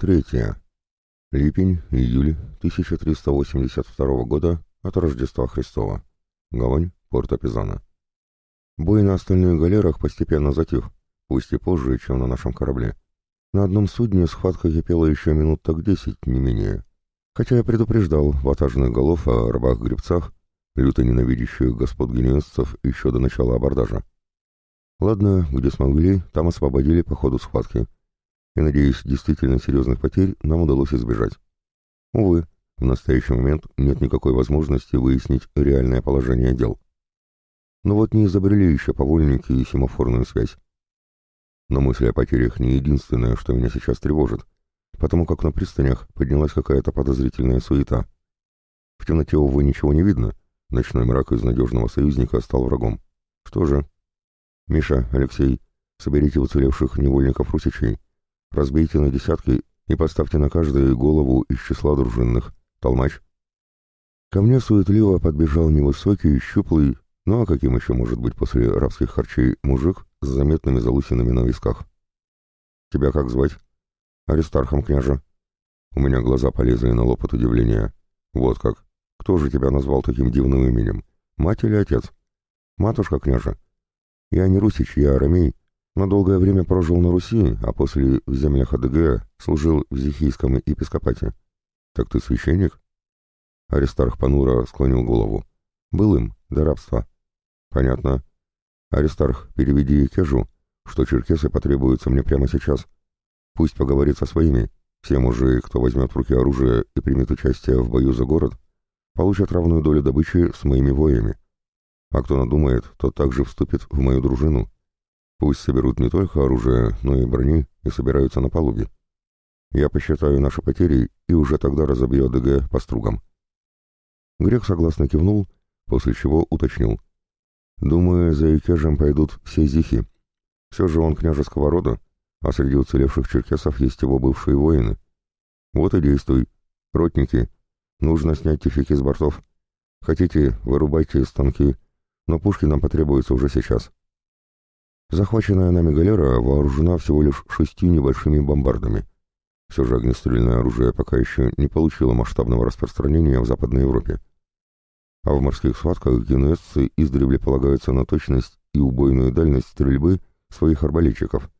Третье. Липень, июль 1382 года от Рождества Христова. Гавань, порт Апизана. Бой на остальных галерах постепенно затих, пусть и позже, чем на нашем корабле. На одном судне схватка кипела еще минут так десять, не менее. Хотя я предупреждал ватажных голов о рабах-гребцах, люто ненавидящих господ генеецов еще до начала абордажа. Ладно, где смогли, там освободили по ходу схватки. И, надеюсь, действительно серьезных потерь нам удалось избежать. Увы, в настоящий момент нет никакой возможности выяснить реальное положение дел. Но вот не изобрели еще повольники и семафорную связь. Но мысль о потерях не единственное, что меня сейчас тревожит, потому как на пристанях поднялась какая-то подозрительная суета. В темноте, увы, ничего не видно. Ночной мрак из надежного союзника стал врагом. Что же? Миша, Алексей, соберите уцелевших невольников русичей, разбейте на десятки и поставьте на каждую голову из числа дружинных. Толмач. Ко мне суетливо подбежал невысокий, щуплый, ну а каким еще может быть после рабских харчей мужик с заметными залысинами на висках? Тебя как звать? Аристархом, княже. У меня глаза полезли на лоб от удивления. Вот как. Кто же тебя назвал таким дивным именем? Мать или отец? Матушка, княже. Я не русич, я арамей, но долгое время прожил на Руси, а после в землях АДГ служил в Зихийском епископате. Так ты священник? Аристарх Панура склонил голову. Был им, до рабства. Понятно. Аристарх, переведи Кежу, что черкесы потребуются мне прямо сейчас. Пусть поговорит со своими. Все мужи, кто возьмет в руки оружие и примет участие в бою за город, получат равную долю добычи с моими воями. А кто надумает, тот также вступит в мою дружину. Пусть соберут не только оружие, но и брони и собираются на палубе. Я посчитаю наши потери и уже тогда разобью АДГ по стругам. Грек согласно кивнул, после чего уточнил. Думаю, за Икежем пойдут все зихи. Все же он княжеского рода, а среди уцелевших черкесов есть его бывшие воины. Вот и действуй. Ротники, нужно снять тифики с бортов. Хотите, вырубайте станки, но пушки нам потребуются уже сейчас. Захваченная нами галера вооружена всего лишь шестью небольшими бомбардами. Все же огнестрельное оружие пока еще не получило масштабного распространения в Западной Европе. А в морских схватках генуэзцы издревле полагаются на точность и убойную дальность стрельбы своих арбалетчиков.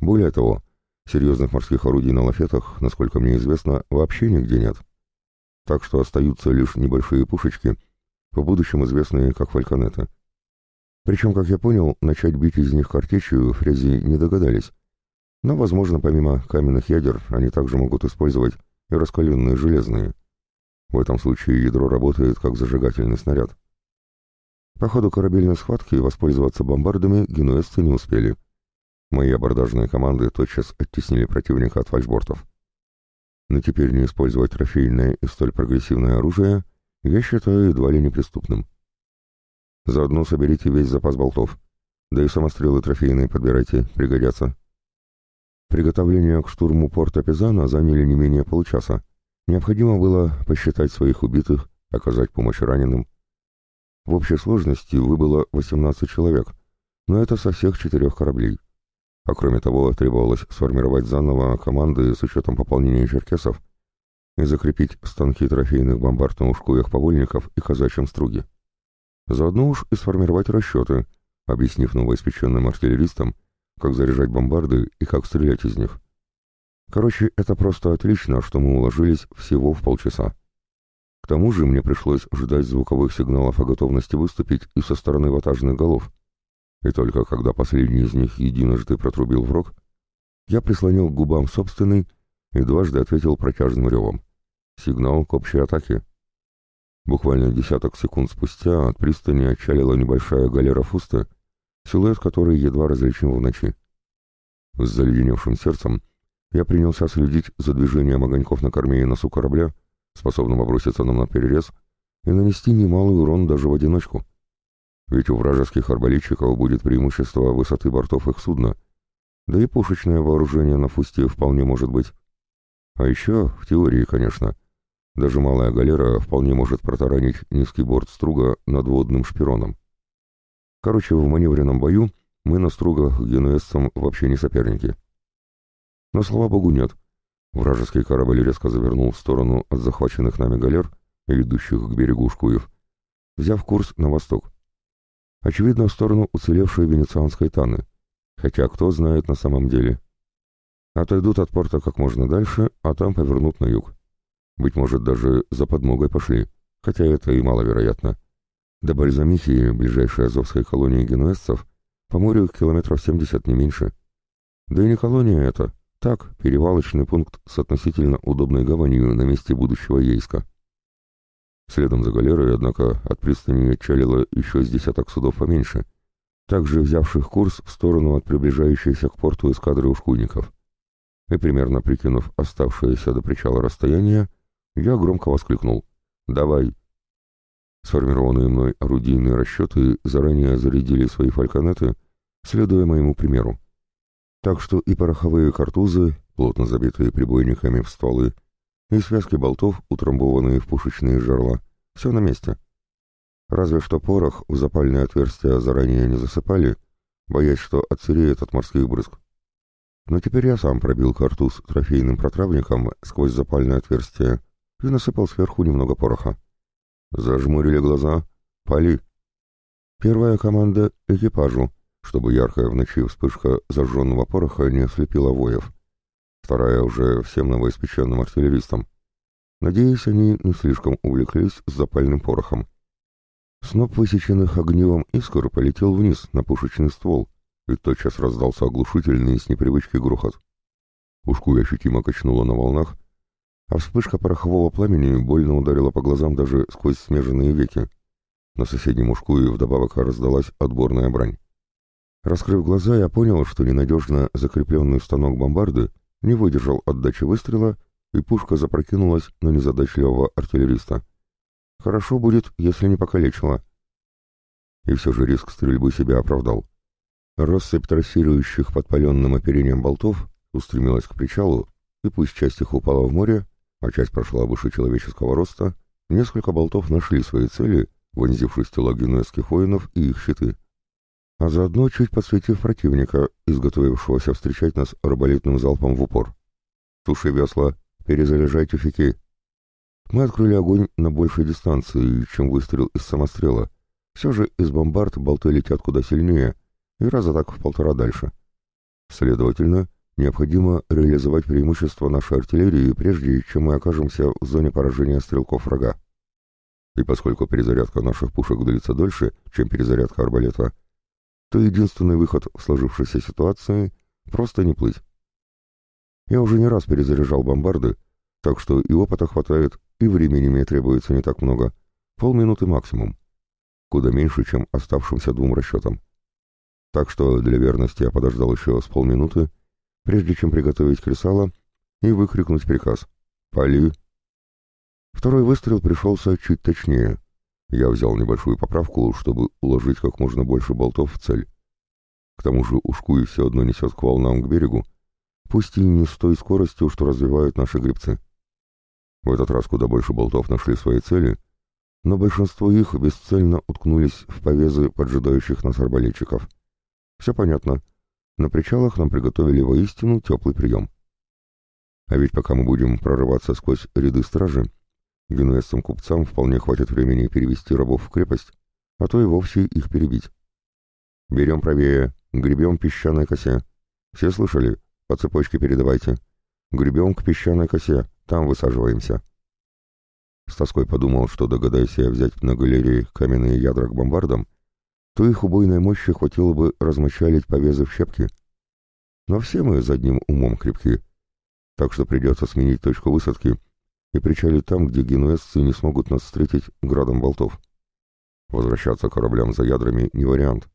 Более того, серьезных морских орудий на лафетах, насколько мне известно, вообще нигде нет. Так что остаются лишь небольшие пушечки, в будущем известные как фальконеты. Причем, как я понял, начать бить из них картечью фрези не догадались. Но, возможно, помимо каменных ядер, они также могут использовать и раскаленные железные. В этом случае ядро работает как зажигательный снаряд. По ходу корабельной схватки воспользоваться бомбардами генуэзцы не успели. Мои абордажные команды тотчас оттеснили противника от фальшбортов. Но теперь не использовать трофейное и столь прогрессивное оружие — я считаю едва ли неприступным. Заодно соберите весь запас болтов. Да и самострелы трофейные подбирайте, пригодятся. Приготовления к штурму порта Пизана заняли не менее получаса. Необходимо было посчитать своих убитых, оказать помощь раненым. В общей сложности выбыло 18 человек, но это со всех четырех кораблей. А кроме того, требовалось сформировать заново команды с учетом пополнения черкесов, и закрепить станки трофейных бомбард на ушкуях повольников и казачьем струге. Заодно уж и сформировать расчеты, объяснив новоиспеченным артиллеристам, как заряжать бомбарды и как стрелять из них. Короче, это просто отлично, что мы уложились всего в полчаса. К тому же мне пришлось ждать звуковых сигналов о готовности выступить и со стороны ватажных голов. И только когда последний из них единожды протрубил в рог, я прислонил к губам собственный и дважды ответил протяжным ревом. Сигнал к общей атаке. Буквально десяток секунд спустя от пристани отчалила небольшая галера Фуста, силуэт которой едва различим в ночи. С заледеневшим сердцем я принялся следить за движением огоньков на корме и носу корабля, способного броситься нам на перерез и нанести немалый урон даже в одиночку. Ведь у вражеских арбалетчиков будет преимущество высоты бортов их судна, да и пушечное вооружение на Фусте вполне может быть. А еще, в теории, конечно, даже малая галера вполне может протаранить низкий борт струга над водным шпироном. Короче, в маневренном бою мы на стругах генуэзцам вообще не соперники. Но, слава богу, нет. Вражеский корабль резко завернул в сторону от захваченных нами галер, идущих к берегу Шкуев, взяв курс на восток. Очевидно, в сторону уцелевшей венецианской Таны, хотя кто знает на самом деле. Отойдут от порта как можно дальше, а там повернут на юг. Быть может, даже за подмогой пошли, хотя это и маловероятно. До Бальзамихи, ближайшей азовской колонии генуэзцев, по морю километров 70 не меньше. Да и не колония это, так, перевалочный пункт с относительно удобной гаванью на месте будущего Ейска. Следом за галерой, однако, от пристани отчалило еще с десяток судов поменьше, также взявших курс в сторону от приближающейся к порту эскадры ушкуйников. И примерно прикинув оставшееся до причала расстояние, я громко воскликнул «Давай!». Сформированные мной орудийные расчеты заранее зарядили свои фальконеты, следуя моему примеру. Так что и пороховые картузы, плотно забитые прибойниками в стволы, и связки болтов, утрамбованные в пушечные жерла, все на месте. Разве что порох в запальные отверстия заранее не засыпали, боясь, что отсыреет от морских брызг. Но теперь я сам пробил картуз трофейным протравником сквозь запальное отверстие и насыпал сверху немного пороха. Зажмурили глаза. Пали. Первая команда — экипажу, чтобы яркая в ночи вспышка зажженного пороха не ослепила воев. Вторая уже всем новоиспеченным артиллеристам. Надеюсь, они не слишком увлеклись запальным порохом. Сноп высеченных огневом искр полетел вниз на пушечный ствол, и тотчас раздался оглушительный с непривычки грохот. Ушку ощутимо качнуло на волнах, а вспышка порохового пламени больно ударила по глазам даже сквозь смеженные веки. На соседнем ушку и вдобавок раздалась отборная брань. Раскрыв глаза, я понял, что ненадежно закрепленный станок бомбарды не выдержал отдачи выстрела, и пушка запрокинулась на незадачливого артиллериста. Хорошо будет, если не покалечила. И все же риск стрельбы себя оправдал. Россыпь трассирующих подпаленным оперением болтов устремилась к причалу, и пусть часть их упала в море, а часть прошла выше человеческого роста, несколько болтов нашли свои цели, вонзившись в тела генуэзских воинов и их щиты. А заодно чуть подсветив противника, изготовившегося встречать нас арбалетным залпом в упор. «Туши весла, перезаряжай тюфяки!» Мы открыли огонь на большей дистанции, чем выстрел из самострела. Все же из бомбард болты летят куда сильнее, и раза так в полтора дальше. Следовательно, Необходимо реализовать преимущество нашей артиллерии, прежде чем мы окажемся в зоне поражения стрелков врага. И поскольку перезарядка наших пушек длится дольше, чем перезарядка арбалета, то единственный выход в сложившейся ситуации — просто не плыть. Я уже не раз перезаряжал бомбарды, так что и опыта хватает, и времени мне требуется не так много, полминуты максимум, куда меньше, чем оставшимся двум расчетам. Так что для верности я подождал еще с полминуты, прежде чем приготовить кресало и выкрикнуть приказ «Пали!». Второй выстрел пришелся чуть точнее. Я взял небольшую поправку, чтобы уложить как можно больше болтов в цель. К тому же ушку и все одно несет к волнам к берегу, пусть и не с той скоростью, что развивают наши грибцы. В этот раз куда больше болтов нашли свои цели, но большинство их бесцельно уткнулись в повезы поджидающих нас арбалетчиков. Все понятно — на причалах нам приготовили воистину теплый прием. А ведь пока мы будем прорываться сквозь ряды стражи, генуэзцам купцам вполне хватит времени перевести рабов в крепость, а то и вовсе их перебить. Берем правее, гребем песчаной косе. Все слышали? По цепочке передавайте. Гребем к песчаной косе, там высаживаемся. С тоской подумал, что догадайся я взять на галерее каменные ядра к бомбардам, то их убойной мощи хватило бы размочалить повезы в щепки. Но все мы задним умом крепки, так что придется сменить точку высадки и причалить там, где генуэзцы не смогут нас встретить градом болтов. Возвращаться кораблям за ядрами не вариант.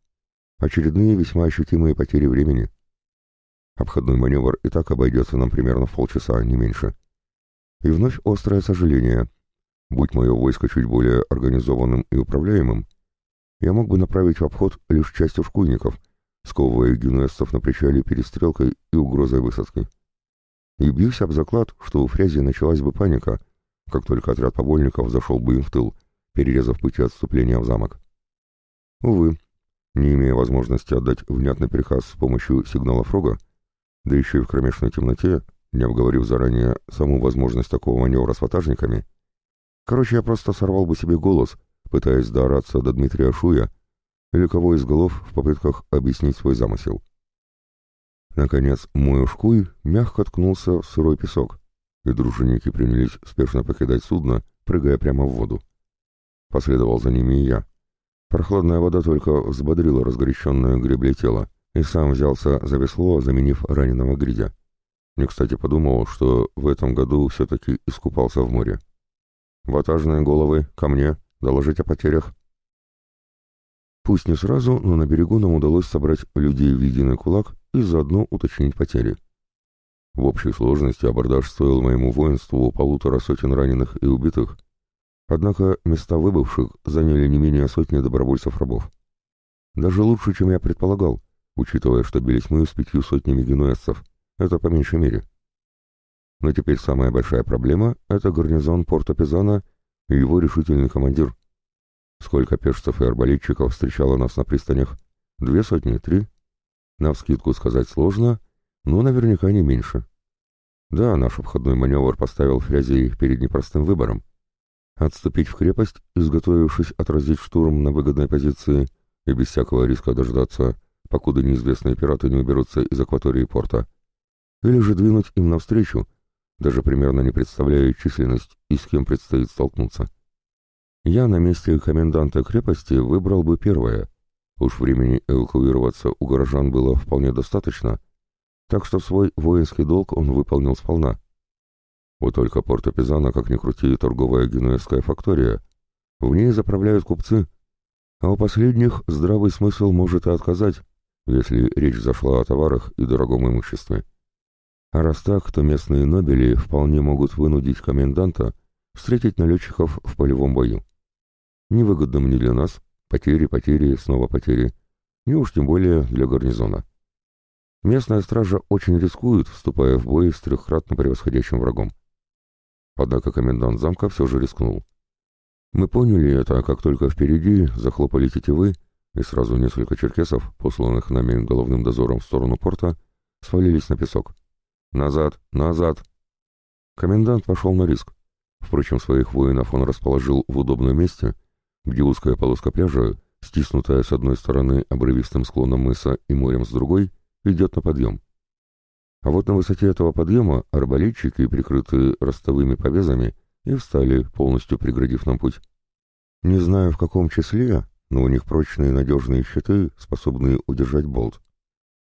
Очередные весьма ощутимые потери времени. Обходной маневр и так обойдется нам примерно в полчаса, не меньше. И вновь острое сожаление. Будь мое войско чуть более организованным и управляемым, я мог бы направить в обход лишь часть ушкуйников, сковывая генуэзцев на причале перестрелкой и угрозой высадки. И бьюсь об заклад, что у Фрязи началась бы паника, как только отряд побольников зашел бы им в тыл, перерезав пути отступления в замок. Увы, не имея возможности отдать внятный приказ с помощью сигнала Фрога, да еще и в кромешной темноте, не обговорив заранее саму возможность такого маневра с ватажниками. Короче, я просто сорвал бы себе голос, пытаясь доораться до Дмитрия Шуя или кого из голов в попытках объяснить свой замысел. Наконец, мой ушкуй мягко ткнулся в сырой песок, и дружинники принялись спешно покидать судно, прыгая прямо в воду. Последовал за ними и я. Прохладная вода только взбодрила разгоряченное гребле тело, и сам взялся за весло, заменив раненого гридя. Не кстати подумал, что в этом году все-таки искупался в море. «Ватажные головы, ко мне, доложить о потерях». Пусть не сразу, но на берегу нам удалось собрать людей в единый кулак и заодно уточнить потери. В общей сложности абордаж стоил моему воинству полутора сотен раненых и убитых, однако места выбывших заняли не менее сотни добровольцев-рабов. Даже лучше, чем я предполагал, учитывая, что бились мы с пятью сотнями генуэзцев. Это по меньшей мере. Но теперь самая большая проблема — это гарнизон порта Пизана и его решительный командир. Сколько пешцев и арбалетчиков встречало нас на пристанях? Две сотни, три? Навскидку сказать сложно, но наверняка не меньше. Да, наш обходной маневр поставил Фрязей перед непростым выбором. Отступить в крепость, изготовившись отразить штурм на выгодной позиции и без всякого риска дождаться, покуда неизвестные пираты не уберутся из акватории порта. Или же двинуть им навстречу, даже примерно не представляя численность и с кем предстоит столкнуться. Я на месте коменданта крепости выбрал бы первое, Уж времени эвакуироваться у горожан было вполне достаточно, так что свой воинский долг он выполнил сполна. Вот только порто Пизана, как ни крути, торговая генуэзская фактория. В ней заправляют купцы, а у последних здравый смысл может и отказать, если речь зашла о товарах и дорогом имуществе. А раз так, то местные нобели вполне могут вынудить коменданта встретить налетчиков в полевом бою. Невыгодно мне для нас, Потери, потери, снова потери. Не уж тем более для гарнизона. Местная стража очень рискует, вступая в бой с трехкратно превосходящим врагом. Однако комендант замка все же рискнул. Мы поняли это, как только впереди захлопали тетивы, и сразу несколько черкесов, посланных нами головным дозором в сторону порта, свалились на песок. «Назад! Назад!» Комендант пошел на риск. Впрочем, своих воинов он расположил в удобном месте — где узкая полоска пляжа, стиснутая с одной стороны обрывистым склоном мыса и морем с другой, идет на подъем. А вот на высоте этого подъема арбалетчики, прикрытые ростовыми повязами, и встали, полностью преградив нам путь. Не знаю в каком числе, но у них прочные надежные щиты, способные удержать болт.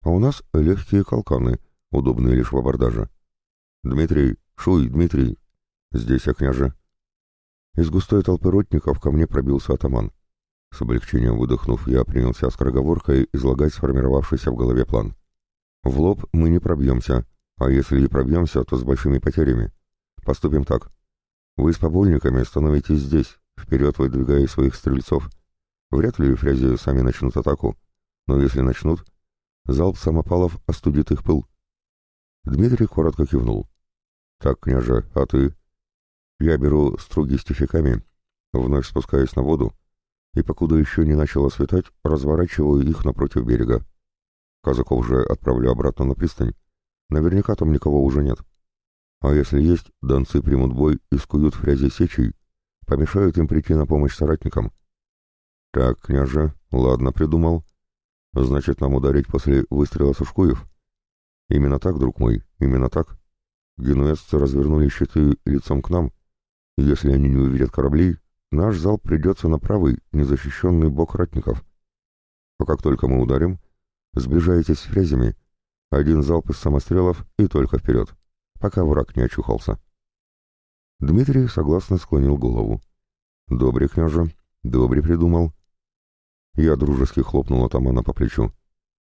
А у нас легкие колканы, удобные лишь в абордаже. «Дмитрий! Шуй, Дмитрий!» «Здесь, я княже!» Из густой толпы ротников ко мне пробился атаман. С облегчением выдохнув, я принялся скороговоркой излагать сформировавшийся в голове план. В лоб мы не пробьемся, а если и пробьемся, то с большими потерями. Поступим так. Вы с побольниками становитесь здесь, вперед выдвигая своих стрельцов. Вряд ли фрязи сами начнут атаку, но если начнут, залп самопалов остудит их пыл. Дмитрий коротко кивнул. «Так, княже, а ты?» Я беру струги с тюфяками, вновь спускаюсь на воду, и покуда еще не начало светать, разворачиваю их напротив берега. Казаков же отправлю обратно на пристань. Наверняка там никого уже нет. А если есть, донцы примут бой и скуют фрязи сечей, помешают им прийти на помощь соратникам. Так, княже, ладно, придумал. Значит, нам ударить после выстрела Сушкуев? Именно так, друг мой, именно так. Генуэзцы развернули щиты лицом к нам, если они не увидят кораблей, наш зал придется на правый, незащищенный бок ратников. А как только мы ударим, сближаетесь с фрезями, один залп из самострелов и только вперед, пока враг не очухался. Дмитрий согласно склонил голову. «Добрый, княже, добрый придумал». Я дружески хлопнул атамана по плечу.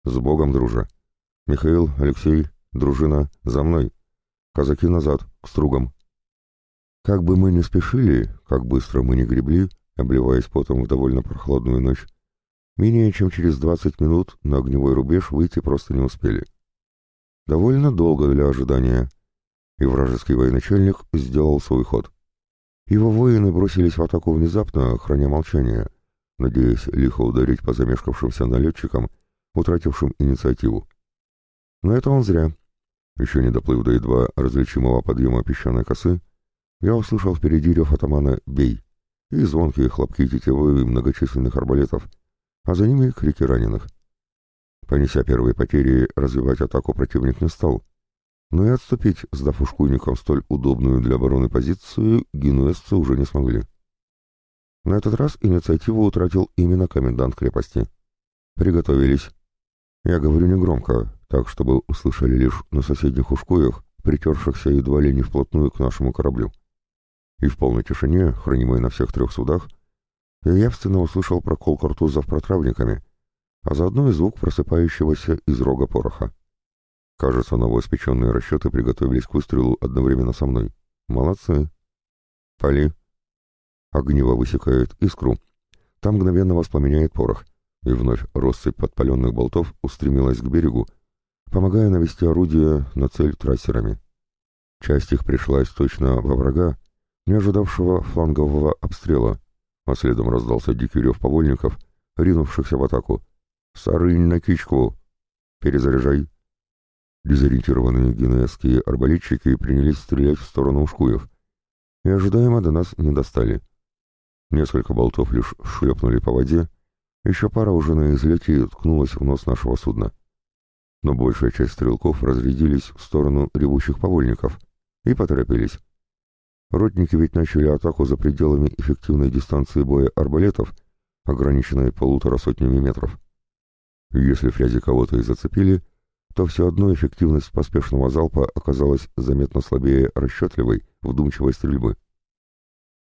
«С Богом, друже! Михаил, Алексей, дружина, за мной! Казаки назад, к стругам!» Как бы мы ни спешили, как быстро мы ни гребли, обливаясь потом в довольно прохладную ночь, менее чем через 20 минут на огневой рубеж выйти просто не успели. Довольно долго для ожидания, и вражеский военачальник сделал свой ход. Его воины бросились в атаку внезапно, храня молчание, надеясь лихо ударить по замешкавшимся налетчикам, утратившим инициативу. Но это он зря. Еще не доплыв до едва различимого подъема песчаной косы, я услышал впереди рев атамана «Бей!» и звонкие хлопки тетевой многочисленных арбалетов, а за ними крики раненых. Понеся первые потери, развивать атаку противник не стал, но и отступить, сдав ушкуйникам столь удобную для обороны позицию, генуэзцы уже не смогли. На этот раз инициативу утратил именно комендант крепости. Приготовились. Я говорю негромко, так, чтобы услышали лишь на соседних ушкуях, притершихся едва ли не вплотную к нашему кораблю. И в полной тишине, хранимой на всех трех судах, я явственно услышал прокол картузов протравниками, а заодно и звук просыпающегося из рога пороха. Кажется, новоиспеченные расчеты приготовились к выстрелу одновременно со мной. Молодцы. Пали. Огниво высекает искру. Там мгновенно воспламеняет порох, и вновь россыпь подпаленных болтов устремилась к берегу, помогая навести орудие на цель трассерами. Часть их пришлась точно во врага, не ожидавшего флангового обстрела, а следом раздался дикий рев повольников, ринувшихся в атаку. «Сарынь на кичку! Перезаряжай!» Дезориентированные генуэзские арбалетчики принялись стрелять в сторону ушкуев, и ожидаемо до нас не достали. Несколько болтов лишь шлепнули по воде, еще пара уже на излете ткнулась в нос нашего судна но большая часть стрелков разрядились в сторону ревущих повольников и поторопились. Ротники ведь начали атаку за пределами эффективной дистанции боя арбалетов, ограниченной полутора сотнями метров. Если фрязи кого-то и зацепили, то все одно эффективность поспешного залпа оказалась заметно слабее расчетливой, вдумчивой стрельбы.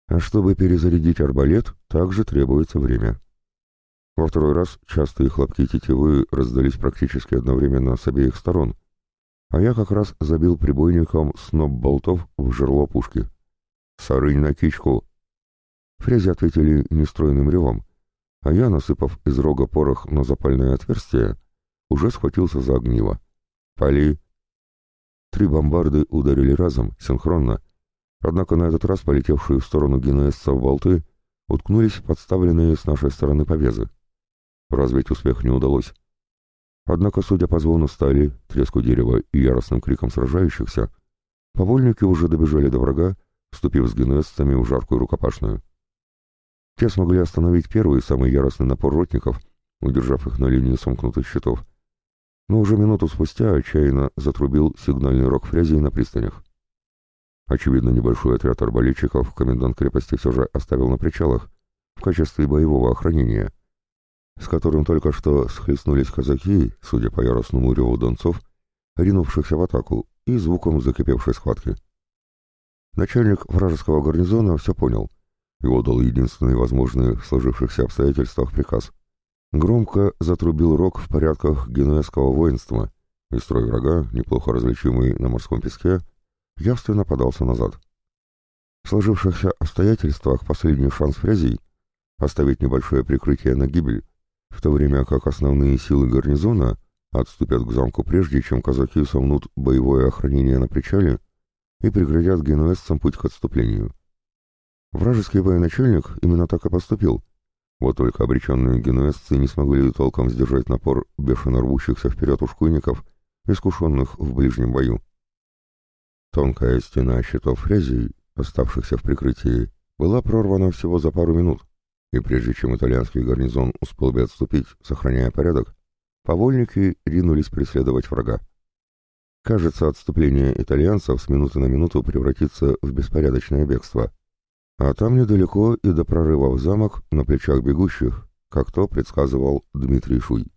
А чтобы перезарядить арбалет, также требуется время. Во второй раз частые хлопки тетивы раздались практически одновременно с обеих сторон, а я как раз забил прибойником сноп болтов в жерло пушки. «Сарынь на кичку!» Фрези ответили нестройным ревом, а я, насыпав из рога порох на запальное отверстие, уже схватился за огниво. «Пали!» Три бомбарды ударили разом, синхронно, однако на этот раз полетевшие в сторону генуэзцев болты уткнулись подставленные с нашей стороны повезы. Развить успех не удалось. Однако, судя по звону стали, треску дерева и яростным крикам сражающихся, повольники уже добежали до врага, вступив с генуэзцами в жаркую рукопашную. Те смогли остановить первый самый яростный напор ротников, удержав их на линии сомкнутых щитов, но уже минуту спустя отчаянно затрубил сигнальный рог фрязей на пристанях. Очевидно, небольшой отряд арбалетчиков комендант крепости все же оставил на причалах в качестве боевого охранения — с которым только что схлестнулись казаки, судя по яростному реву донцов, ринувшихся в атаку и звуком закипевшей схватки. Начальник вражеского гарнизона все понял и отдал единственный возможный в сложившихся обстоятельствах приказ. Громко затрубил рог в порядках генуэзского воинства, и строй врага, неплохо различимый на морском песке, явственно подался назад. В сложившихся обстоятельствах последний шанс фрязей — оставить небольшое прикрытие на гибель, в то время как основные силы гарнизона отступят к замку прежде, чем казаки сомнут боевое охранение на причале и преградят генуэзцам путь к отступлению. Вражеский военачальник именно так и поступил. Вот только обреченные генуэзцы не смогли толком сдержать напор бешено рвущихся вперед ушкуйников, искушенных в ближнем бою. Тонкая стена щитов фрязей, оставшихся в прикрытии, была прорвана всего за пару минут и прежде чем итальянский гарнизон успел бы отступить, сохраняя порядок, повольники ринулись преследовать врага. Кажется, отступление итальянцев с минуты на минуту превратится в беспорядочное бегство. А там недалеко и до прорыва в замок на плечах бегущих, как то предсказывал Дмитрий Шуй.